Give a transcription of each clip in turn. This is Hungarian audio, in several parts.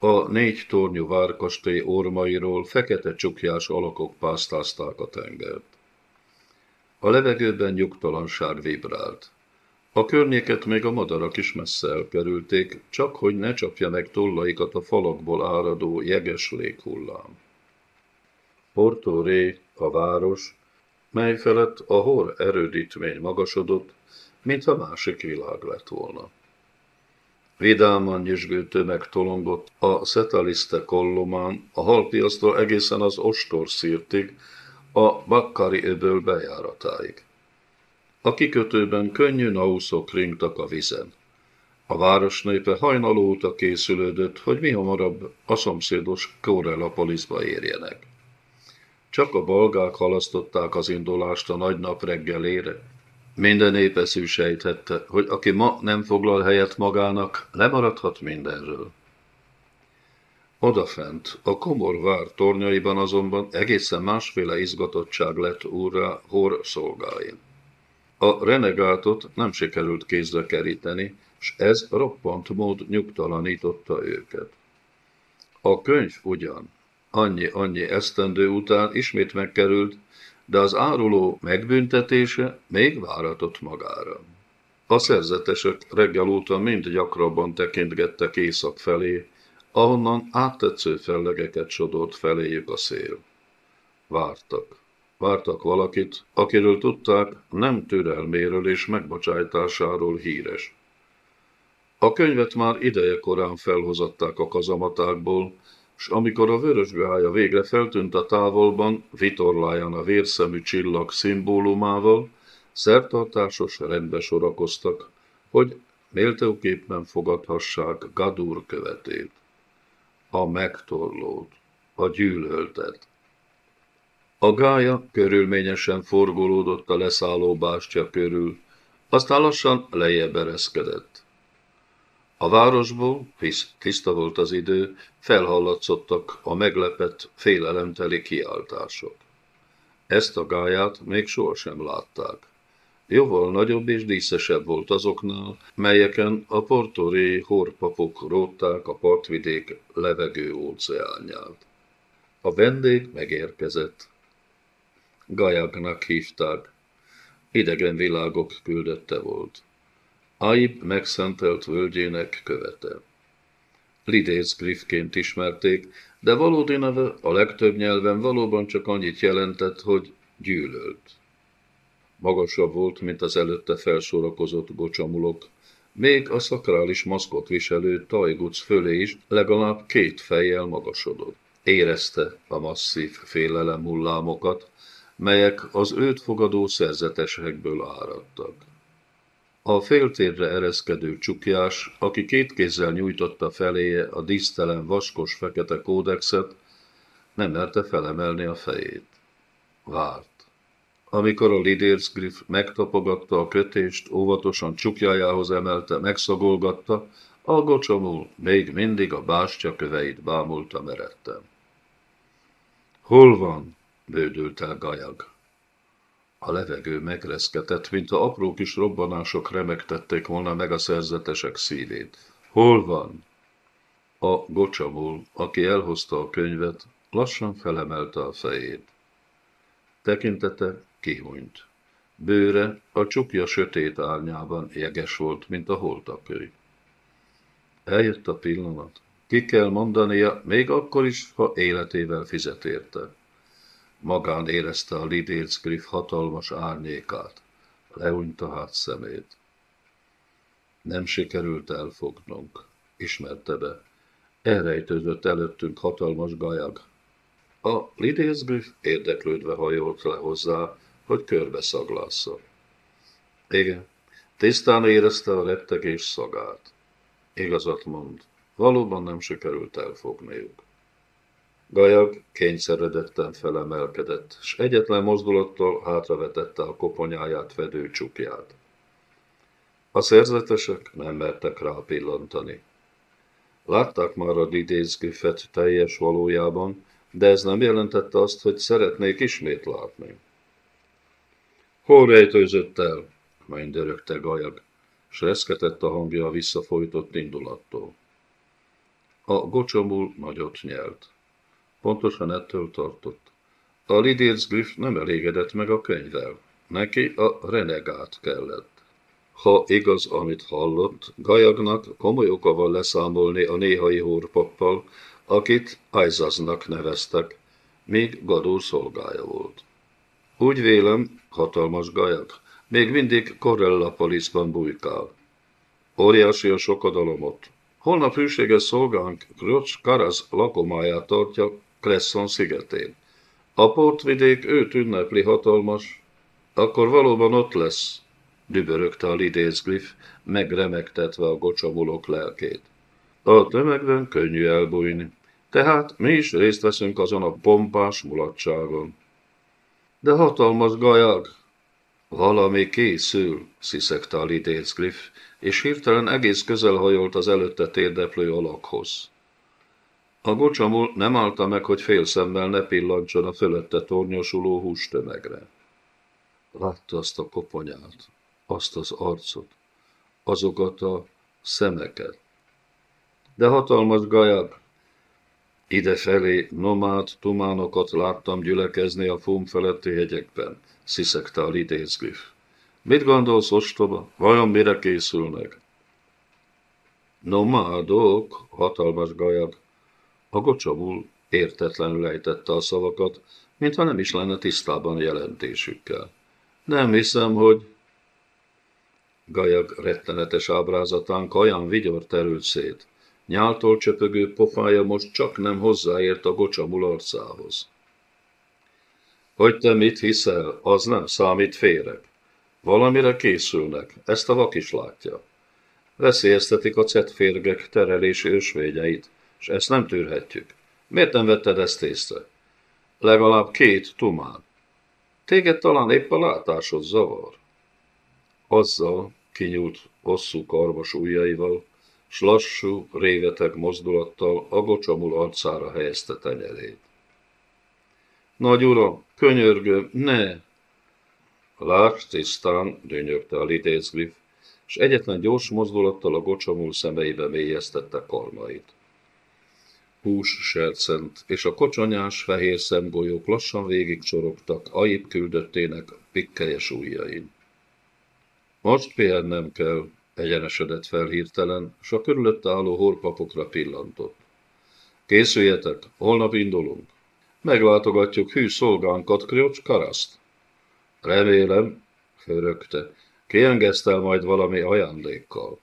A négy tornyú várkastély ormairól fekete csukjás alakok pásztázták a tengert. A levegőben nyugtalanság vibrált. A környéket még a madarak is messze elkerülték, csak hogy ne csapja meg tollaikat a falakból áradó jeges léghullám. Porto Ré, a város, mely felett a hor erődítmény magasodott, mintha másik világ lett volna. Vidáman nyüzsgő tömeg tolongott a Szetaliste kollomán, a halpiasztól egészen az Ostor szírtig, a Bakkari öböl bejáratáig. A kikötőben könnyű nauszok ringtak a vizen. A város népe óta készülődött, hogy mi hamarabb a szomszédos Korelapolisba érjenek. Csak a balgák halasztották az indulást a nagy nap reggelére. Minden népeszű sejthette, hogy aki ma nem foglal helyet magának, lemaradhat mindenről. Odafent, a komor vár tornyaiban azonban egészen másféle izgatottság lett úrra Hor szolgáin. A renegátot nem sikerült kézre keríteni, s ez roppant mód nyugtalanította őket. A könyv ugyan, annyi-annyi esztendő után ismét megkerült, de az áruló megbüntetése még váratott magára. A szerzetesek reggel óta mind gyakrabban tekintgettek észak felé, ahonnan áttetsző fellegeket sodort feléjük a szél. Vártak. Vártak valakit, akiről tudták, nem türelméről és megbocsájtásáról híres. A könyvet már ideje korán felhozatták a kazamatákból, s amikor a vörös gája végre feltűnt a távolban, vitorláján a vérszemű csillag szimbólumával, szertartásos rendbe sorakoztak, hogy méltóképpen fogadhassák Gadur követét, a megtorlót, a gyűlöltet. A gája körülményesen forgolódott a leszálló bástya körül, aztán lassan lejjebb ereszkedett. A városból, hisz tiszta volt az idő, felhallatszottak a meglepett, félelemteli kiáltások. Ezt a gáját még sohasem látták. Jóval nagyobb és díszesebb volt azoknál, melyeken a portoré horpapok rótták a partvidék levegő óceánját. A vendég megérkezett. Gajagnak hívták. Idegen világok küldötte volt. Aib megszentelt völgyének követe. Lidész Griffként ismerték, de valódi neve a legtöbb nyelven valóban csak annyit jelentett, hogy gyűlölt. Magasabb volt, mint az előtte felsorakozott gocsamulok, még a szakrális maszkot viselő tajguc fölé is legalább két fejjel magasodott. Érezte a masszív félelem hullámokat, melyek az őt fogadó szerzetesekből áradtak. A féltérre ereszkedő csukjás, aki két kézzel nyújtotta feléje a dísztelen vaskos fekete kódexet, nem merte felemelni a fejét. Várt. Amikor a Lidérsgriff megtapogatta a kötést, óvatosan csukjájához emelte, megszagolgatta, a gocsomul még mindig a bástya köveit bámulta meredten. Hol van? bődült el Gajag. A levegő megreszketett, mint a apró kis robbanások remegtették volna meg a szerzetesek szívét. Hol van? A gocsamul, aki elhozta a könyvet, lassan felemelte a fejét. Tekintete kihúnyt. Bőre a csukja sötét árnyában jeges volt, mint a holtaköly. Eljött a pillanat. Ki kell mondania, még akkor is, ha életével fizet érte. Magán érezte a Lidécgriff hatalmas árnyékát, leúnyta hát szemét. Nem sikerült elfognunk, ismerte be. Elrejtődött előttünk hatalmas gajag. A Lidécgriff érdeklődve hajolt le hozzá, hogy körbe szaglásza. Igen, tisztán érezte a rettegés szagát. Igazat mond, valóban nem sikerült elfogniuk. Gajag kényszeredetten felemelkedett, s egyetlen mozdulattal hátravetette a koponyáját fedő csukját. A szerzetesek nem mertek rá pillantani. Látták már a didézgüfet teljes valójában, de ez nem jelentette azt, hogy szeretnék ismét látni. Hol rejtőzött el? Mennydörögte Gajag, s reszketett a hangja a visszafolytott indulattól. A gocsomul nagyot nyelt. Pontosan ettől tartott. A Lidérc Griff nem elégedett meg a könyvvel. Neki a renegát kellett. Ha igaz, amit hallott, Gajagnak komoly oka van leszámolni a néhai hórpappal, akit Aizaznak neveztek, még Gadó szolgája volt. Úgy vélem, hatalmas Gajag, még mindig Corella bujkál. Óriási a sokadalomot. Holnap hűséges szolgánk Krocs Karaz lakomáját tartja Cresson szigetén. A portvidék őt ünnepli hatalmas, akkor valóban ott lesz, dübörögte a lidézgliff, megremegtetve a gocsabulok lelkét. A tömegben könnyű elbújni, tehát mi is részt veszünk azon a pompás mulatságon. De hatalmas gajag, valami készül, sziszegte a lidézgliff, és hirtelen egész közel hajolt az előtte térdeplő alakhoz. A gocsamul nem állta meg, hogy fél szemmel ne pillantson a fölötte tornyosuló hústömegre. Látta azt a koponyát, azt az arcot, azokat a szemeket. De hatalmas gajag, Idefelé nomád tumánokat láttam gyülekezni a fóm feletti hegyekben, sziszegte a lidézgriff. Mit gondolsz, ostoba? Vajon mire készülnek? Nomádok, hatalmas gajag. A gocsabul értetlenül ejtette a szavakat, mintha nem is lenne tisztában jelentésükkel. Nem hiszem, hogy... Gajag rettenetes ábrázatán kaján vigyor terült szét. Nyáltól csöpögő pofája most csak nem hozzáért a gocsamul arcához. Hogy te mit hiszel, az nem számít féreg. Valamire készülnek, ezt a vak is látja. Veszélyeztetik a cetférgek terelési ősvényeit, és ezt nem tűrhetjük. Miért nem vetted ezt észre? Legalább két tumán. Téged talán épp a látásod zavar. Azzal kinyúlt hosszú karvas ujjaival, s lassú, réveteg mozdulattal a gocsamul arcára helyezte tenyerét. Nagy uram, könyörgöm, ne! Lásd tisztán, dönyögte a lidézgliff, és egyetlen gyors mozdulattal a gocsamul szemeibe mélyeztette karmait. Hús sercent, és a kocsonyás fehér szemgolyók lassan végigcsorogtak Aib küldöttének pikkelyes ujjain. Most pihennem kell, egyenesedett fel hirtelen, s a körülötte álló horpapokra pillantott. Készüljetek, holnap indulunk. Meglátogatjuk hű szolgánkat, Kriocs Karaszt. Remélem, főrögte, kiengesztel majd valami ajándékkal.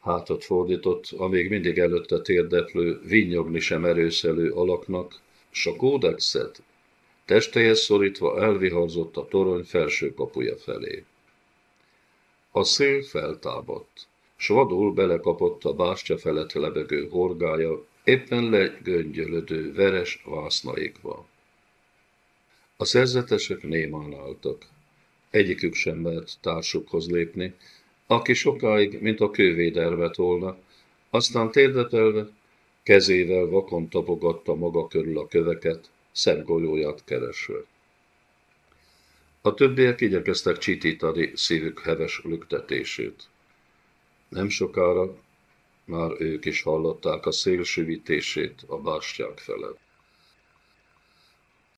Hátat fordított, amíg mindig előtte térdeplő, vinnyogni sem erőszelő alaknak, s a kódexet testéhez szorítva elviharzott a torony felső kapuja felé. A szél feltámadt, s vadul belekapott a bástya felett lebegő horgája, éppen legöngyölödő veres vásznaikba. A szerzetesek némán álltak. Egyikük sem mert társukhoz lépni, aki sokáig, mint a kővédervet volna, aztán térdetelve, kezével vakon tapogatta maga körül a köveket, szemgolyóját keresve. A többiek igyekeztek csitítani szívük heves lüktetését. Nem sokára már ők is hallották a szél süvítését a bástyák felett.